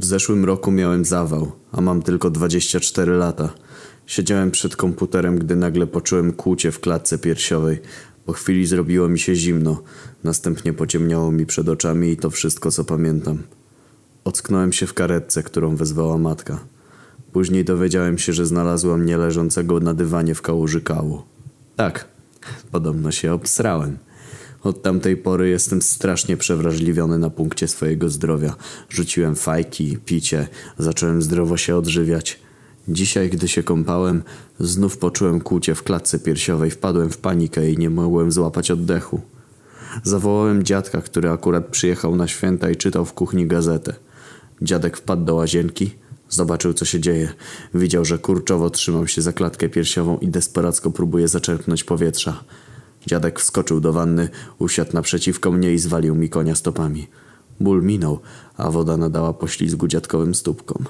W zeszłym roku miałem zawał, a mam tylko 24 lata. Siedziałem przed komputerem, gdy nagle poczułem kłucie w klatce piersiowej. Po chwili zrobiło mi się zimno. Następnie pociemniało mi przed oczami i to wszystko, co pamiętam. Ocknąłem się w karetce, którą wezwała matka. Później dowiedziałem się, że znalazła mnie leżącego na dywanie w kałuży kału. Tak, podobno się obsrałem. Od tamtej pory jestem strasznie przewrażliwiony na punkcie swojego zdrowia. Rzuciłem fajki, picie, zacząłem zdrowo się odżywiać. Dzisiaj, gdy się kąpałem, znów poczułem kłucie w klatce piersiowej, wpadłem w panikę i nie mogłem złapać oddechu. Zawołałem dziadka, który akurat przyjechał na święta i czytał w kuchni gazetę. Dziadek wpadł do łazienki, zobaczył co się dzieje. Widział, że kurczowo trzymał się za klatkę piersiową i desperacko próbuje zaczerpnąć powietrza. Dziadek wskoczył do wanny, usiadł naprzeciwko mnie i zwalił mi konia stopami. Ból minął, a woda nadała poślizgu dziadkowym stópkom.